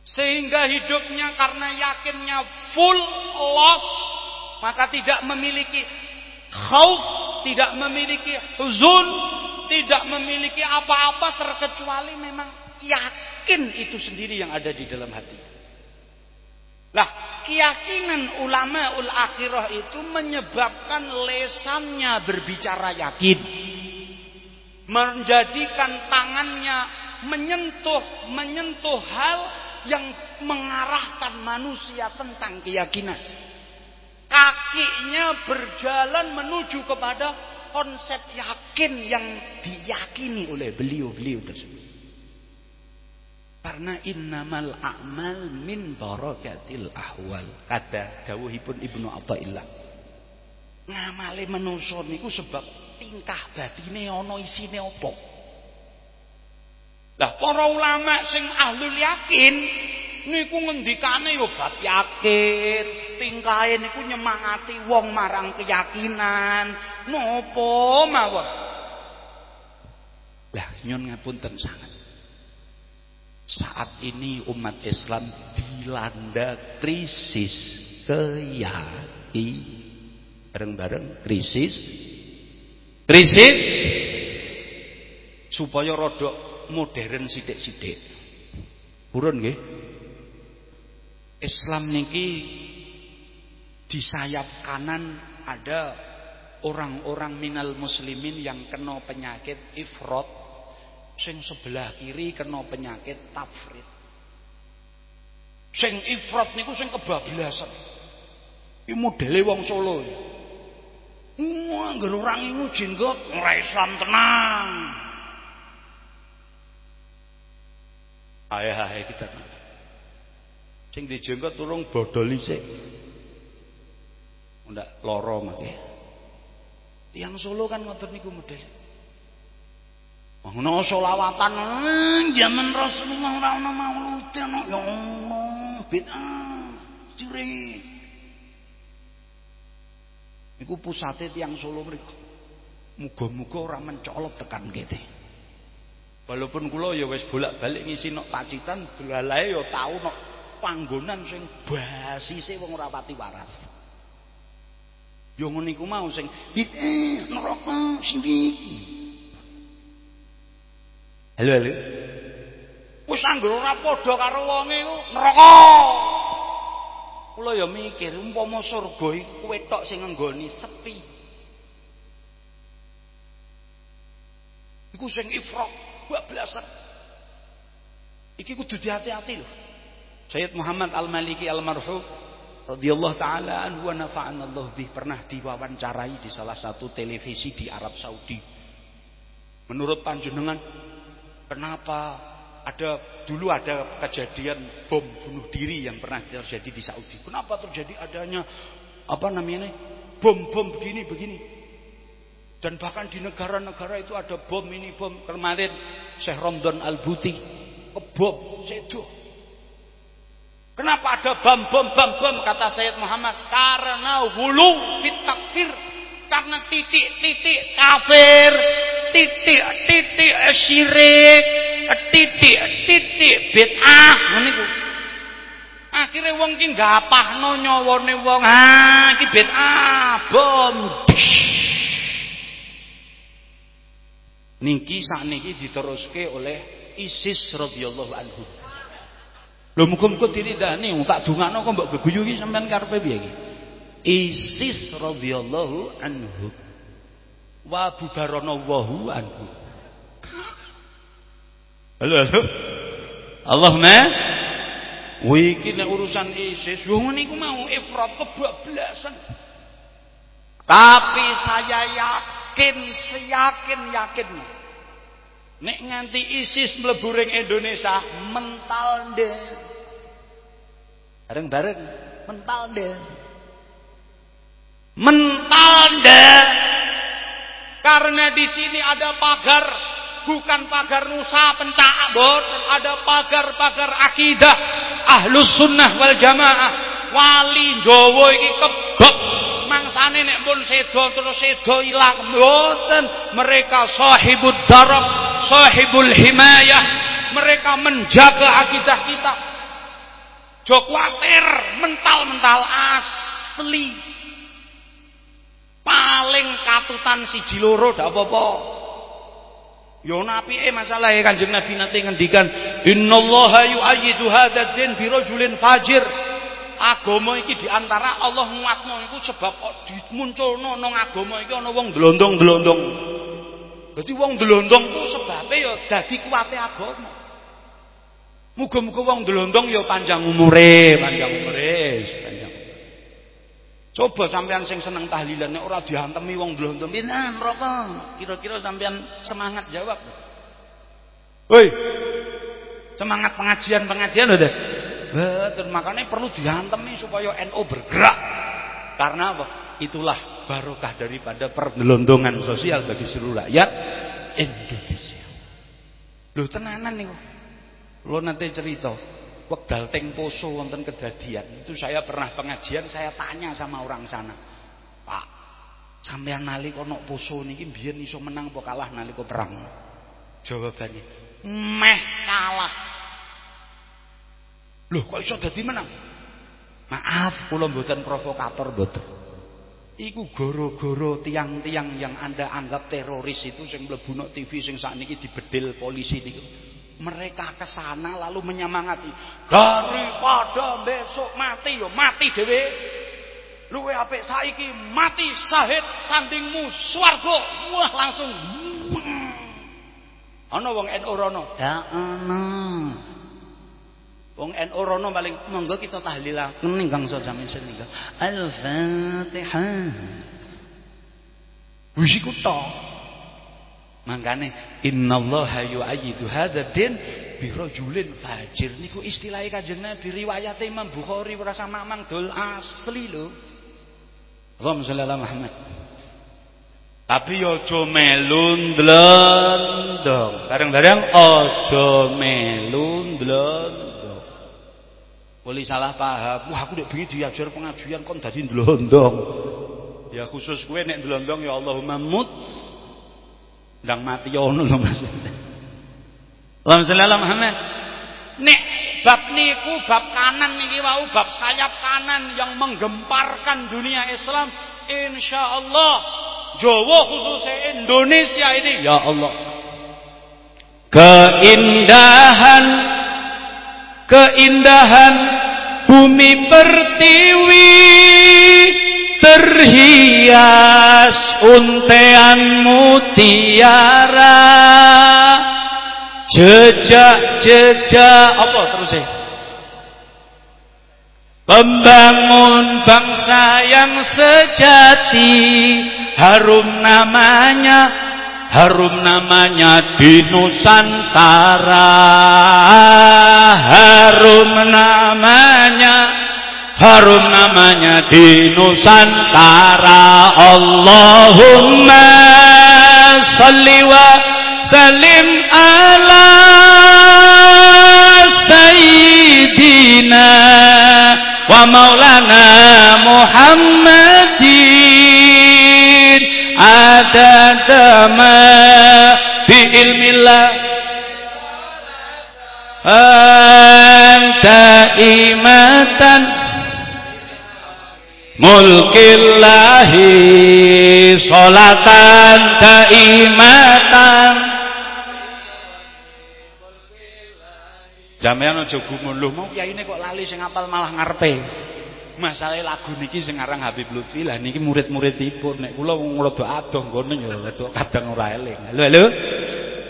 Sehingga hidupnya karena yakinnya full loss, maka tidak memiliki khauf, tidak memiliki huzun, tidak memiliki apa-apa terkecuali memang yakin itu sendiri yang ada di dalam hati. Lah, keyakinan ulama ul akhirah itu menyebabkan lesannya berbicara yakin. Menjadikan tangannya menyentuh menyentuh hal yang mengarahkan manusia tentang keyakinan. Kakinya berjalan menuju kepada konsep yakin yang diyakini oleh beliau-beliau tersebut. Karena innamal a'mal min barakatil ahwal. Kata dawuhipun Ibnu Athaillah. Ngamale manusa niku sebab tingkah batine ana isine apa. Lah para ulama sing ahlul yakin niku ngendikane yo bab yakin, tingkahe niku nyemangati wong marang keyakinan. Napa mawon? Lah nyun ngapunten sangat. Saat ini umat Islam dilanda krisis keyakinan. Bareng-bareng krisis krisis supaya rodok modern sithik-sithik. Purun nggih. Islam niki di sayap kanan ada orang-orang minal muslimin yang kena penyakit ifrat Sing sebelah kiri kena penyakit tafrid. Sing ifrat niku sing kebablasan. Iki modele wong Solo. Ngger orang iku jenggot ora Islam tenang. Ayo kita. Sing dijenggot turung bodol isik. Ndak loro mati. Tiang Solo kan ngoten niku modele. Ono selawatan zaman Rasulullah ora ono maulud ono ya Allah bid'ah ciri. Iku pusate tiang Solo mriku. Muga-muga ora mencolot tekan kene. Walaupun kula ya wis bolak-balik ngisi nok Pacitan, delalae ya tau nok panggonan sing basise wong ora pati waras. Ya ngono iku mau sing eh neraka sirik. Halo halo. Wis anggere ora padha karo wonge iku neraka. Kula ya mikir umpama surga iku kowe tok sing nggoni sepi. Iku sing ifrat bablasan. Iki kudu hati-hati lho. Sayyid Muhammad Al-Maliki Al-Marhum radhiyallahu taala anhu wa nafa'ana Allah bih pernah diwawancarai di salah satu televisi di Arab Saudi. Menurut panjenengan kenapa ada dulu ada kejadian bom bunuh diri yang pernah terjadi di Saudi. Kenapa terjadi adanya apa namanya bom-bom begini begini? Dan bahkan di negara-negara itu ada bom ini bom kemarin Syekh Romdon Al Buti kebom sedo. Kenapa ada bom bom bom bom kata Sayyid Muhammad? Karena hulu fit takfir karena titik-titik kafir, titik-titik syirik, titik-titik bid'ah ngene iku. Akhire wong ki gapahno nyawane wong. Ha, iki bid'ah, bom. Niki sakniki diteruske oleh ISIS radhiyallahu anhu. Lho muga-muga diridani tak dungakno kok mbok geguyu iki sampean karepe piye iki? Isis radhiyallahu anhu wa bubaranallahu anhu. Halo halo. Allahumma Wiki nek urusan ISIS, yo ngene iku mau ifrat kebablasan. Tapi saya yakin, seyakin yakin. Nek nganti ISIS mlebu Indonesia, mental ndek. Bareng-bareng mental ndek mental karena di sini ada pagar bukan pagar nusa pencak ada pagar-pagar akidah ahlus sunnah wal jamaah. Wali Jawa iki kebek mangsane nek pun sedo terus sedo ilang boten. Mereka sahibud darab sahibul himayah. Mereka menjaga akidah kita. Kuatir mental-mental asli paling katutan siji loro dak apa-apa. Yo napike masalahe Kanjeng Nabi nate ngendikan innallaha yu'ayyidu hadzal din bi rajulin fajir. Agama iki di antara Allah nguatno iku sebab dimunculno nang agama iki ana wong dlondong-dlondong dadi wong dlondong ku sebabe ya dadi kuwate agama. Muga-muga wong dlondong ya panjang umure panjang umure panjang Coba sampean sing seneng tahlilan nek ora diantemi wong dlondom pinten rokok. Kira-kira sampean semangat jawab. Woi. Semangat pengajian-pengajian lho deh. Betul, makanya perlu diantemi supaya NU bergerak. Karena apa? Itulah barokah daripada pergelondongan sosial bagi seluruh rakyat Indonesia. Lho tenanan niku. Lo nanti cerita wekdal teng poso wonten kedadian. Itu saya pernah pengajian saya tanya sama orang sana Pak sampean nalika ana poso niki biyen iso menang apa kalah nalika perang? Jawabannya meh kalah. Loh kok iso dadi menang? Maaf kula mboten provokator mboten. Iku goro-goro tiang-tiang yang Anda anggap teroris itu sing mlebu TV sing sakniki dibedil polisi niku mereka ke sana lalu menyemangati daripada besok mati yo mati dhewe. Luwe apik saiki mati sahid sandingmu swarga. Wah langsung ana wong NU rono. Ya ana. Wong NU rono paling monggo kita tahlilaken ingkang sajamin senika al-fatihah. Wis iku tok Mangkane innallaha yu'ayyidu hadzal din bi rajulin fajir niku istilah Kanjeng Nabi riwayat Imam Bukhari ora sama mang dol asli lho. Allahumma sholli ala Muhammad. Tapi aja melu ndlondong. Bareng-bareng aja melu ndlondong. Boleh salah paham. Wah aku nek bengi diajar pengajian kon dadi ndlondong. Ya khusus kowe nek ndlondong ya Allahumma mut ndang mati ono lho maksudnya Allahumma sholli ala Muhammad. Nek bab niku bab kanan niki wau bab sayap kanan yang menggemparkan dunia Islam insyaallah Jawa khususnya Indonesia ini ya Allah. Keindahan keindahan bumi pertiwi terhias untean mutiara jejak-jejak. Apa terus ya Pembangun bangsa yang sejati. Harum namanya Harum namanya di Nusantara. Harum namanya Harum namanya di Nusantara. Allahumma salli wa salim ala sayyidina wa maulana Muhammadin. Adada ma bi ilmillah. Anta imatan mulkillahi salatan taimatan Jamean aja gumun lho, mau kiyaine kok lali sing apal malah ngarepe. Masalah lagu niki sing aran Habib Lutfi lah niki murid-muridipun. Nek kula wong rada adoh nggone ya rada kadang ora eling. Halo halo.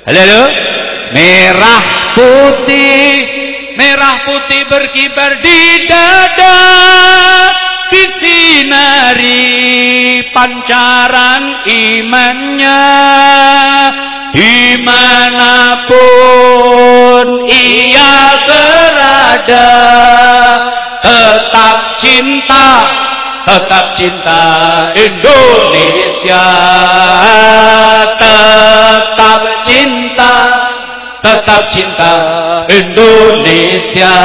Halo halo. Merah putih, merah putih berkibar di dada disinari pancaran imannya di mana pun ia berada. Tetap cinta tetap cinta Indonesia. Tetap cinta tetap cinta Indonesia.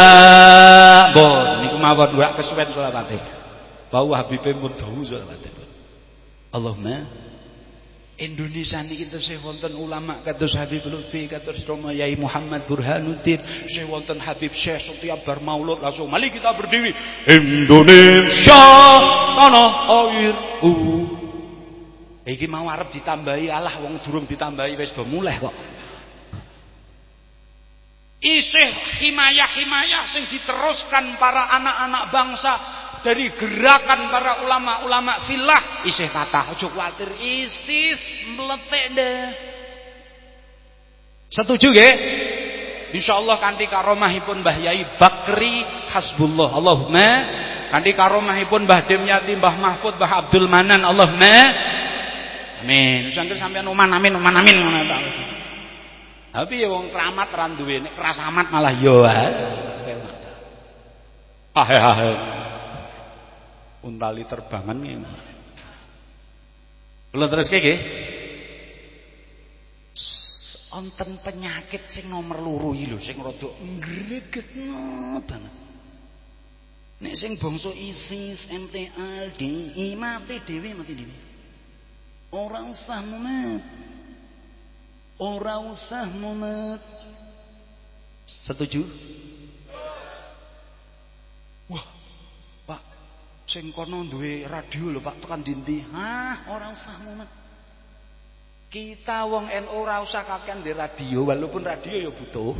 Bon niku mawon dua kesuwen selawate bau habibe dawu selawate Allahumma. Indonesia niki tesih wonten ulama kados Habib Lutfi kados Roma Yai Muhammad Burhanuddin tesih wonten Habib Syekh setiap bar maulud langsung mari kita berdiri. Indonesia tanah airku iki mau arep ditambahi alah wong durung ditambahi wis do mulai kok. Isih himayah-himayah sing diteruskan para anak-anak bangsa dari gerakan para ulama-ulama filah. Isih kata ojo kuatir. Isis meletek deh. Setuju nggih? Insyaallah kanthi karomahipun Mbah Yai Bakri hasbullah. Allahumma kanthi karomahipun Mbah Demyati Mbah Mahfud Mbah Abdul Manan. Allahumma amin. Sampeyan sampeyan uman amin uman amin. Ngono ta tapi ya wong keramat ra duwe nek malah yo ah ah untali terbangan ngene. Kula terus nggih. Wonten penyakit sing nomor loro iki lho sing rada ngregetno banget. Nek sing bangsa ISIS, MTA, DI mati dhewe mati dhewe. Ora usah mumet. Ora usah mumet. Setuju? Wah, sing kono duwe radio lho Pak tekan dindi hah ora usah mumet kita wong NU ora usah kakean di radio walaupun radio ya butuh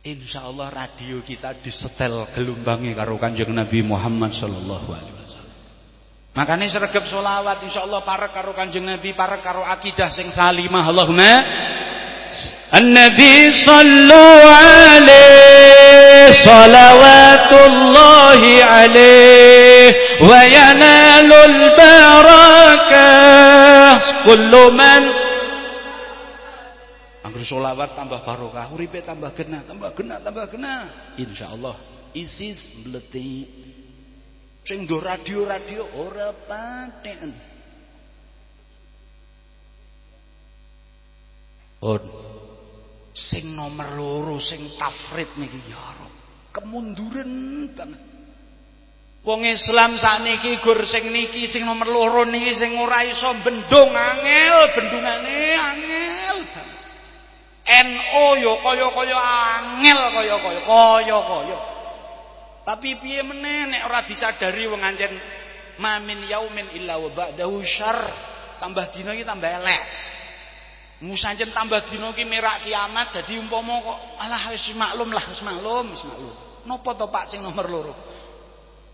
Insya Allah radio kita disetel gelumbangi karo Kanjeng Nabi Muhammad sallallahu alaihi wasallam. Makanya sergap solawat insya Allah para karo Kanjeng Nabi, para karo akidah sing salimah. Allahumma An-Nabi sallu alaihi salawatullahi alaihi wa yanalul barakah kullu man Anggur solawat tambah barokah, uripe tambah kena, tambah kena, tambah kena. Insyaallah isis mleti. Sing radio-radio ora paten. Oh, sing nomor loro sing tafrid niki ya kemunduran banget. Wong Islam sakniki gur sing niki sing nomor loro niki sing ora iso bendung angel bendungane angel NO yo kaya-kaya angel kaya-kaya kaya-kaya tapi piye meneh nek ora disadari wong anjen mamin yaumin illa wa ba'dahu syarr. Tambah dina iki tambah elek musanjen tambah dina iki merak kiamat dadi umpama kok alah wis maklum lah wis maklum wis maklum. Napa to Pak sing nomor loro?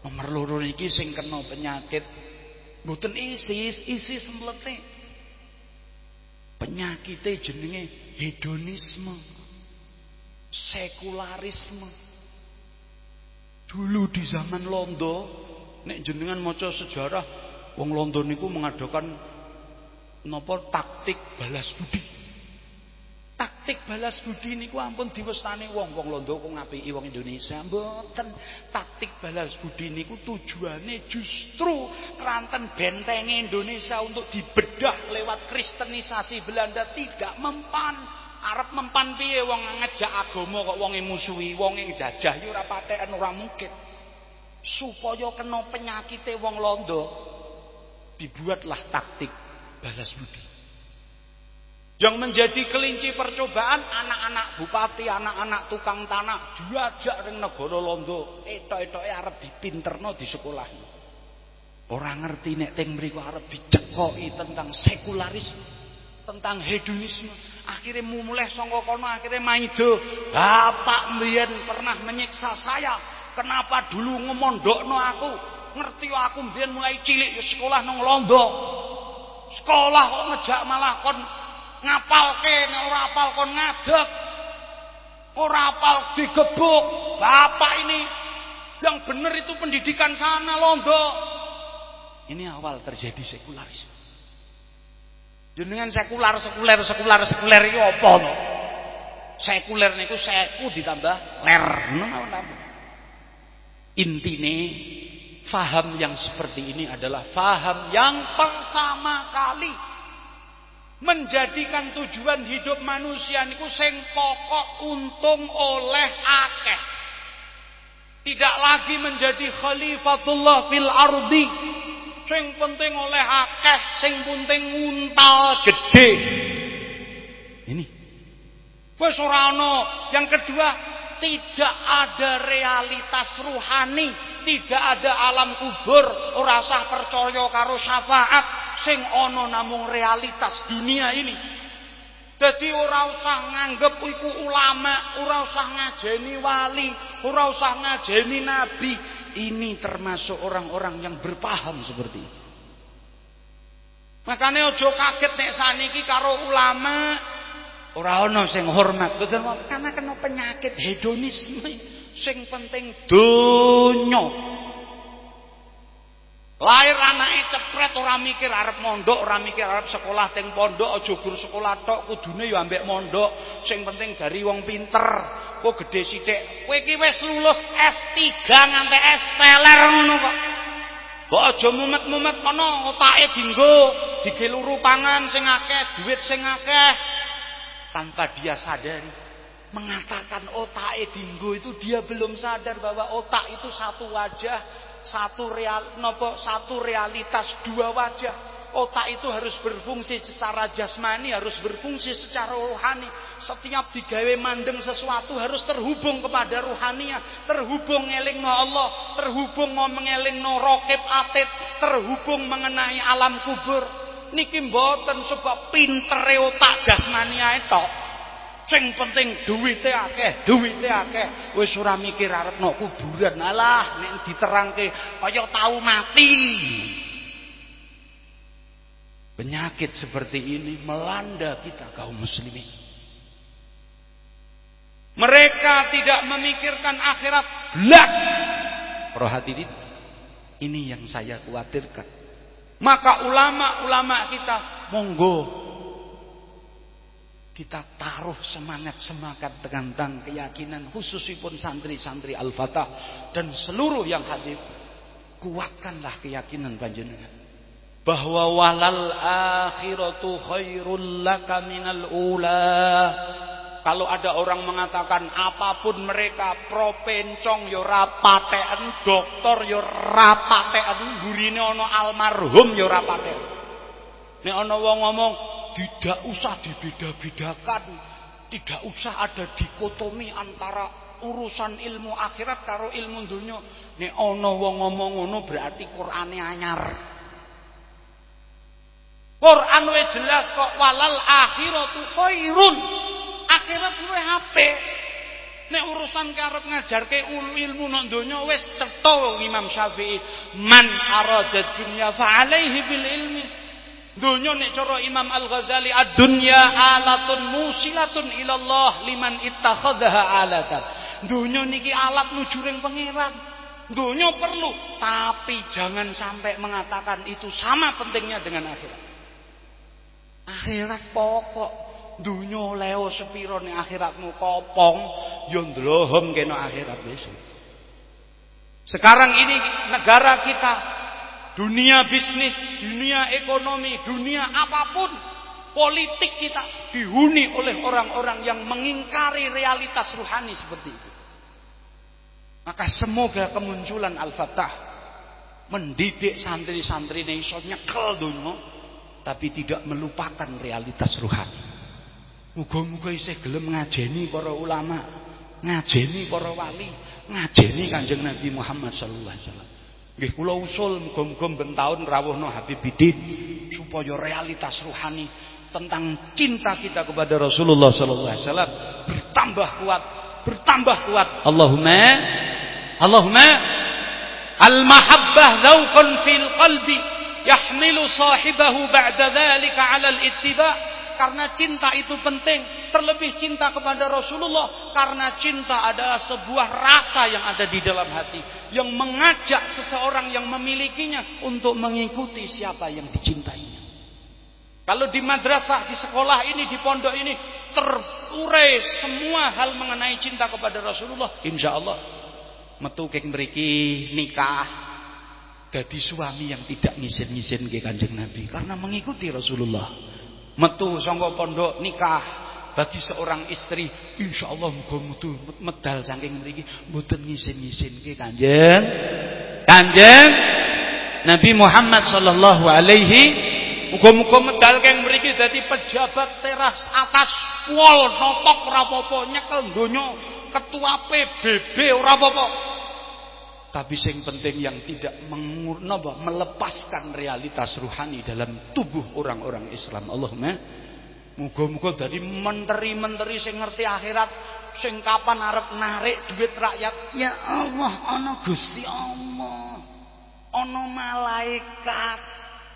Nomor loro iki sing kena penyakit. Mboten isis isis mlete. Penyakite jenenge hedonisme sekularisme. Dulu di zaman Londo nek jenengan maca sejarah wong Londo niku mengadakan napa taktik balas budi Taktik balas budi niku ampun diwestani wong-wong Londo kok ngapiki wong Indonesia. Mboten. Taktik balas budi niku tujuane justru ranten bentengi Indonesia untuk dibedah lewat kristenisasi Belanda tidak mempan. Arab mempan piye wong ngejak agama kok wonge musuhi, wonge jajah ya ora patheken ora mungkin. Supaya kena penyakite wong Londo dibuatlah taktik balas budi. Yang menjadi kelinci percobaan anak-anak bupati, anak-anak tukang tanah diajak ring negara Londo. Etok-etoke arep dipinterno di sekolah. Orang ngerti nek teng mriku arep dicekoki tentang sekularisme, tentang hedonisme. Akhirnya mulai saka kono akhirnya maido. Bapak mbiyen pernah menyiksa saya. Kenapa dulu ngemondokno aku? Ngerti aku mbiyen mulai cilik sekolah nang Londo. Sekolah kok ngejak malah kon ngapalke nek ora apal kon ngadeg. Ora apal digebuk. Bapak ini yang benar itu pendidikan sana londo ini awal terjadi sekularisme jenengan sekular sekuler sekular sekuler itu apa no? sekuler niku seku ditambah ler. Intine faham yang seperti ini adalah faham yang pertama kali menjadikan tujuan hidup manusia niku sing pokok untung oleh akeh. Tidak lagi menjadi khalifatullah fil ardi. Sing penting oleh akeh sing penting untal gede. Ini. Wis ora yang kedua tidak ada realitas ruhani tidak ada alam kubur ora usah percaya karo syafaat sing ana namung realitas dunia ini. Jadi ora usah nganggep iku ulama, ora usah ngajeni wali, ora usah ngajeni nabi. Ini termasuk orang-orang yang berpaham seperti itu. Makanya ojo kaget nek saniki karo ulama ora ana sing hormat, betul karena kena penyakit hedonisme. Sing penting donya. Lahir anake cepret ora mikir arep mondok, ora mikir arep sekolah teng pondok, aja guru sekolah tok, kudune ya ambek mondok. Sing penting dari wong pinter. Kok gede sithik. Kowe iki wis lulus S3 nganti S teler ngono kok. Kok aja mumet-mumet kono otake dinggo, digeluru pangan sing akeh, duit sing akeh. Tanpa dia sadari mengatakan otake dinggo itu dia belum sadar bahwa otak itu satu wajah satu real nopo satu realitas dua wajah. Otak itu harus berfungsi secara jasmani harus berfungsi secara rohani. Setiap digawe mandeng sesuatu harus terhubung kepada rohania terhubung ngeling no Allah terhubung mau mengeling no rokib atit terhubung mengenai alam kubur niki mboten sebab pintere otak jasmani itu Sing penting duwite akeh, duwite akeh. Wis ora mikir arepno kuburan. Alah, nek diterangke kaya tau mati. Penyakit seperti ini melanda kita kaum muslimin. Mereka tidak memikirkan akhirat belas. Perhatikan. Ini yang saya khawatirkan. Maka ulama-ulama kita monggo. Kita taruh semangat-semangat tentang keyakinan khususipun santri-santri Al-Fatah dan seluruh yang hadir. Kuatkanlah keyakinan panjenengan. Bahwa walal akhiratu khairul laka minal ula kalau ada orang mengatakan apa pun mereka propencong yo rapatean dokter yo rapatean gurine ana almarhum yo rapatean nek ana wong ngomong tidak usah dibeda-bedakan. Tidak usah ada dikotomi antara urusan ilmu akhirat karo ilmu dunia. Nek ana wong ngomong ngono berarti Qur'ane anyar. Quran we jelas kok walal akhiratu khairun. Akhirat luwih apik. Nek urusan karep ngajarke ilmu nang donya wis cetha Imam Syafi'i. Man arada dunya fa bil ilmi. Dunya nek cara Imam Al-Ghazali ad-dunya alatun musilatun ilallah liman ittakhadhaha alatan. Dunya niki alat nuju ring pangeran. Dunya perlu, tapi jangan sampai mengatakan itu sama pentingnya dengan akhirat. Akhirat pokok. Dunya leo sepiro ning akhiratmu kopong, yo ya ndlohem kena akhirat besok. Sekarang ini negara kita dunia bisnis, dunia ekonomi, dunia apa pun, politik kita dihuni oleh orang-orang yang mengingkari realitas ruhani seperti itu. Maka semoga kemunculan Al-Fatah mendidik santri-santri ini iso nyekel dunia tapi tidak melupakan realitas ruhani. Muga-muga isih gelem ngajeni para ulama, ngajeni para wali, ngajeni Kanjeng Nabi Muhammad sallallahu alaihi wasallam. Nggih kula usul muga-muga ben taun rawuhna Habibidin supaya realitas ruhani tentang cinta kita kepada Rasulullah sallallahu alaihi wasallam bertambah kuat, bertambah kuat. Allahumma Allahumma al-mahabbah dzauqun fil qalbi yahmilu sahibahu ba'da dzalika 'ala al-ittiba' karena cinta itu penting. Terlebih cinta kepada Rasulullah karena cinta adalah sebuah rasa yang ada di dalam hati yang mengajak seseorang yang memilikinya untuk mengikuti siapa yang dicintainya. Kalau di madrasah, di sekolah ini, di pondok ini terurai semua hal mengenai cinta kepada Rasulullah, insya Allah metu keng mriki nikah jadi suami yang tidak ngisin-ngisin ke Kanjeng Nabi karena mengikuti Rasulullah metu sangka pondok nikah bagi seorang istri. Insyaallah muga metu medal saking mriki. Mboten ngisin-ngisinke Kanjeng. Kanjeng Nabi Muhammad sallallahu alaihi muga-muga medal keng mriki dadi pejabat teras atas. Wol notok ora apa-apa nyekel donya ketua PBB ora apa-apa tapi yang penting yang tidak mengurnaba, melepaskan realitas ruhani dalam tubuh orang-orang Islam. Allahumma muga-muga dari menteri-menteri sing ngerti akhirat sing kapan arep narik duit rakyat. Ya Allah ana Gusti Allah ana malaikat.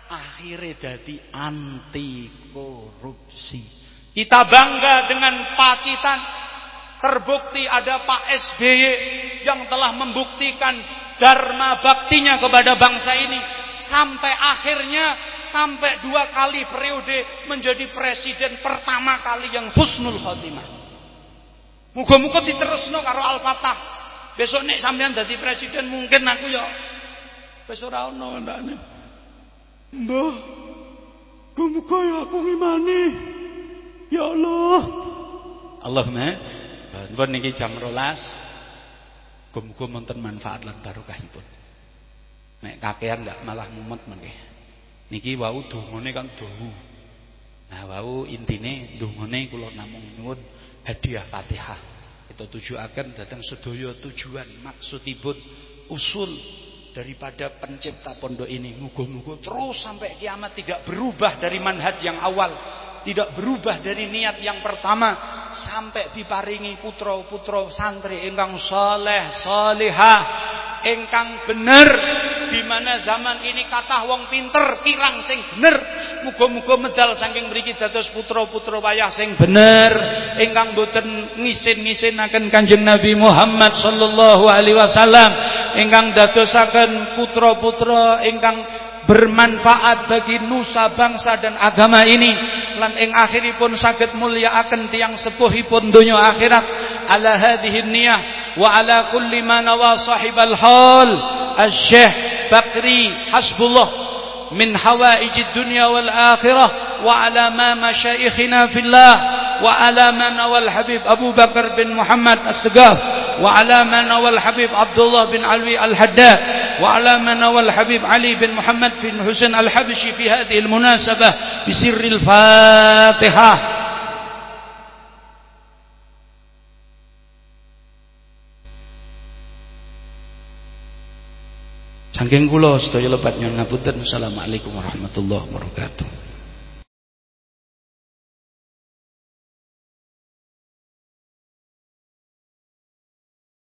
Akhirnya jadi anti korupsi. Kita bangga dengan pacitan Terbukti ada Pak SBY yang telah membuktikan dharma baktinya kepada bangsa ini. Sampai akhirnya, sampai dua kali periode menjadi presiden pertama kali yang husnul khotimah. Muga-muga diterusno karo Al-Fatah. Besok nek sampean dadi presiden mungkin aku ya wis ora ono ndane. Mbah, muga ya aku ngimani. Ya Allah. Allahumma Nggih niki jam 12. Muga-muga wonten manfaat lan barokahipun. Nek kakean ndak malah mumet mengke. Niki wau dongane kan dawu. Nah wau intine dongane kula namung nyuwun hadiah Fatihah. Kita tujuaken datang sedaya tujuan maksudipun usul daripada pencipta pondok ini. Muga-muga terus sampai kiamat tidak berubah dari manhaj yang awal tidak berubah dari niat yang pertama sampai diparingi putra-putra santri ingkang saleh salihah ingkang bener. Di mana zaman ini kata wong pinter kirang sing bener. Muga-muga medal saking mriki dados putra-putra wayah sing bener. Ingkang boten ngisin-ngisinaken Kanjeng Nabi Muhammad sallallahu alaihi wasallam. Ingkang dadosaken putra-putra ingkang bermanfaat bagi nusa bangsa dan agama ini. Lan ing akhiripun saged mulyakaken tiang sepuhipun donya akhirat. Ala hadhihi niyah wa ala kulli ma nawa sahibal hal. Asy-syekh Bakri Hasbullah من حوائج الدنيا والآخرة وعلى ما مشايخنا في الله وعلى ما نوى الحبيب أبو بكر بن محمد السقاف وعلى ما نوى الحبيب عبد الله بن علوي الحداد وعلى ما نوى الحبيب علي بن محمد بن حسين الحبشي في هذه المناسبة بسر الفاتحة. Saking kula sedaya lebat nyuwun ngapunten. Assalamualaikum warahmatullahi wabarakatuh.